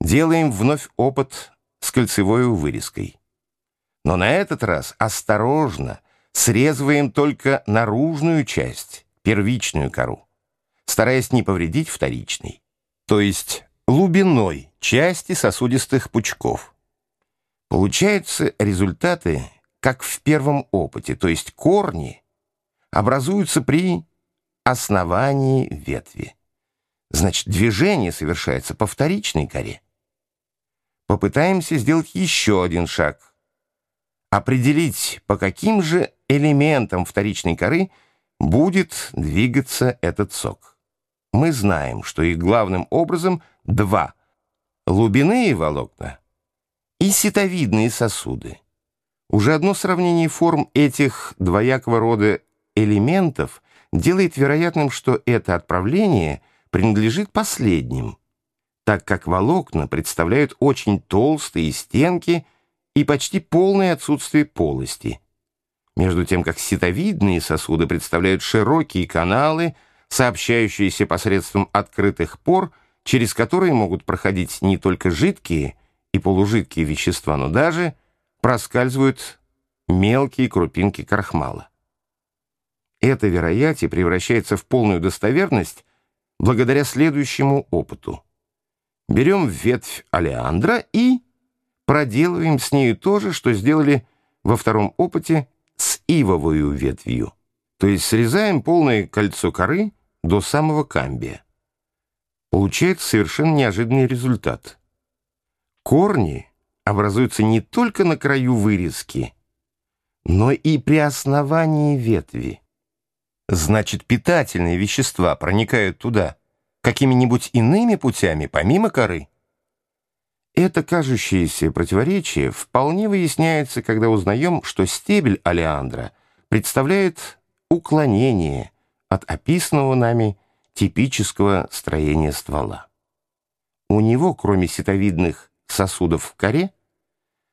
Делаем вновь опыт с кольцевой вырезкой. Но на этот раз осторожно срезываем только наружную часть, первичную кору, стараясь не повредить вторичный, то есть глубиной части сосудистых пучков. Получаются результаты, как в первом опыте, то есть корни образуются при основании ветви. Значит, движение совершается по вторичной коре. Попытаемся сделать еще один шаг. Определить, по каким же элементам вторичной коры будет двигаться этот сок. Мы знаем, что их главным образом два – глубинные волокна и ситовидные сосуды. Уже одно сравнение форм этих двоякого рода элементов делает вероятным, что это отправление принадлежит последним, так как волокна представляют очень толстые стенки и почти полное отсутствие полости, между тем как ситовидные сосуды представляют широкие каналы, сообщающиеся посредством открытых пор, через которые могут проходить не только жидкие и полужидкие вещества, но даже проскальзывают мелкие крупинки крахмала. Это вероятие превращается в полную достоверность благодаря следующему опыту. Берем ветвь алиандра и проделываем с нею то же, что сделали во втором опыте с ивовую ветвью, то есть срезаем полное кольцо коры до самого камбия. Получается совершенно неожиданный результат. Корни образуются не только на краю вырезки, но и при основании ветви. Значит, питательные вещества проникают туда какими-нибудь иными путями, помимо коры. Это кажущееся противоречие вполне выясняется, когда узнаем, что стебель алиандра представляет уклонение от описанного нами типического строения ствола. У него, кроме ситовидных сосудов в коре,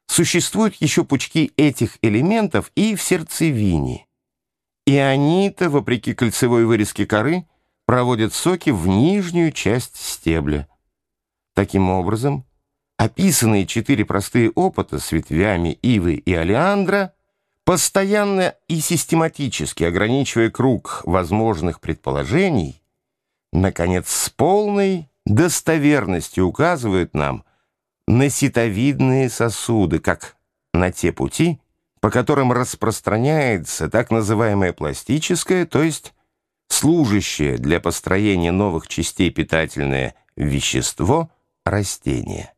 существуют еще пучки этих элементов и в сердцевине, и они-то, вопреки кольцевой вырезке коры, проводят соки в нижнюю часть стебля. Таким образом, описанные четыре простые опыта с ветвями ивы и алиандра, постоянно и систематически ограничивая круг возможных предположений, наконец, с полной достоверностью указывают нам на ситовидные сосуды, как на те пути, по которым распространяется так называемое пластическое, то есть служащее для построения новых частей питательное вещество растения.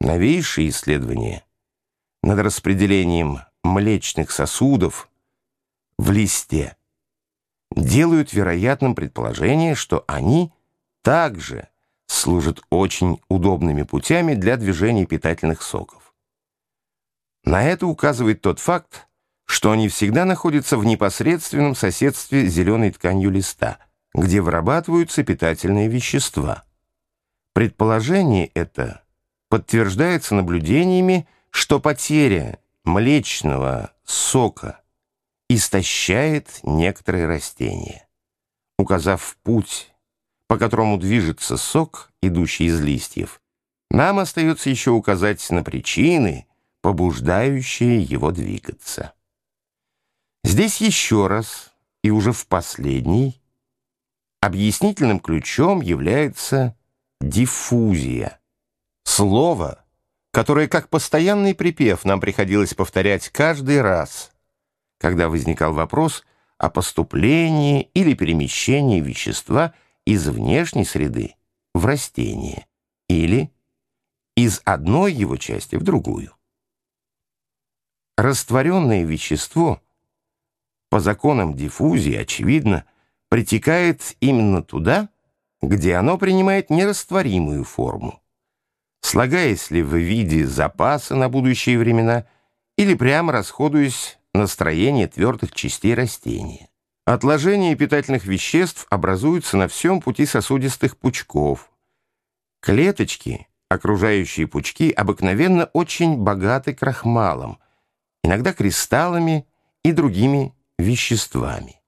Новейшие исследования над распределением млечных сосудов в листе делают вероятным предположение, что они также служат очень удобными путями для движения питательных соков. На это указывает тот факт, что они всегда находятся в непосредственном соседстве с зеленой тканью листа, где вырабатываются питательные вещества. Предположение это подтверждается наблюдениями, что потеря млечного сока истощает некоторые растения. Указав путь, по которому движется сок, идущий из листьев, нам остается еще указать на причины, побуждающее его двигаться. Здесь еще раз, и уже в последний, объяснительным ключом является диффузия. Слово, которое как постоянный припев нам приходилось повторять каждый раз, когда возникал вопрос о поступлении или перемещении вещества из внешней среды в растение или из одной его части в другую. Растворенное вещество, по законам диффузии, очевидно, притекает именно туда, где оно принимает нерастворимую форму, слагаясь ли в виде запаса на будущие времена или прямо расходуясь на строение твердых частей растения. Отложения питательных веществ образуются на всем пути сосудистых пучков. Клеточки, окружающие пучки, обыкновенно очень богаты крахмалом, иногда кристаллами и другими веществами.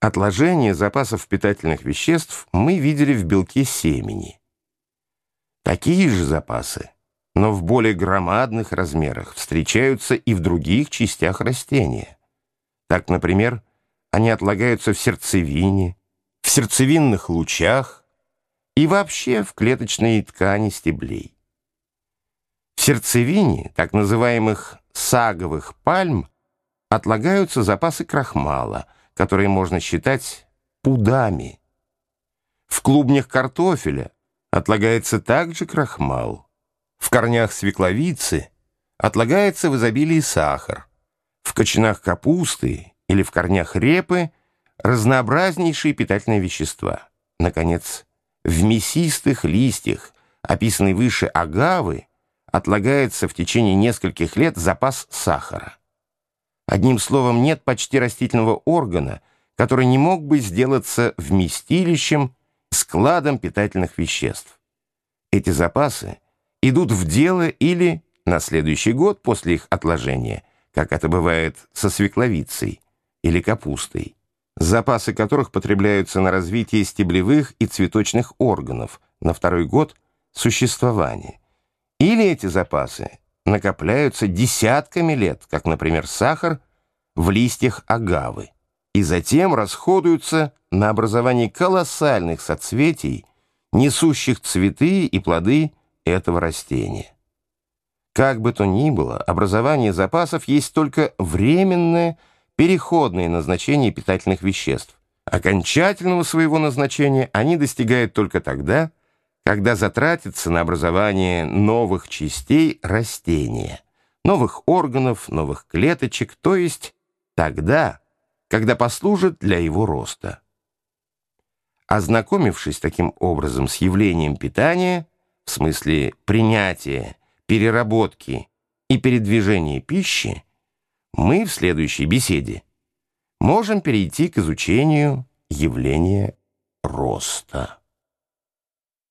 Отложение запасов питательных веществ мы видели в белке семени. Такие же запасы, но в более громадных размерах встречаются и в других частях растения. Так, например, они отлагаются в сердцевине, в сердцевинных лучах и вообще в клеточной ткани стеблей. В сердцевине так называемых саговых пальм отлагаются запасы крахмала, которые можно считать пудами. В клубнях картофеля отлагается также крахмал. В корнях свекловицы отлагается в изобилии сахар. В кочанах капусты или в корнях репы разнообразнейшие питательные вещества. Наконец, в мясистых листьях, описанной выше агавы, отлагается в течение нескольких лет запас сахара. Одним словом, нет почти растительного органа, который не мог бы сделаться вместилищем, складом питательных веществ. Эти запасы идут в дело или на следующий год после их отложения, как это бывает со свекловицей или капустой, запасы которых потребляются на развитие стеблевых и цветочных органов на второй год существования. Или эти запасы накопляются десятками лет, как, например, сахар в листьях агавы, и затем расходуются на образование колоссальных соцветий, несущих цветы и плоды этого растения. Как бы то ни было, образование запасов есть только временное, переходное назначение питательных веществ. Окончательного своего назначения они достигают только тогда, когда затратится на образование новых частей растения, новых органов, новых клеточек, то есть тогда, когда послужит для его роста. Ознакомившись таким образом с явлением питания, в смысле принятия, переработки и передвижения пищи, мы в следующей беседе можем перейти к изучению явления роста.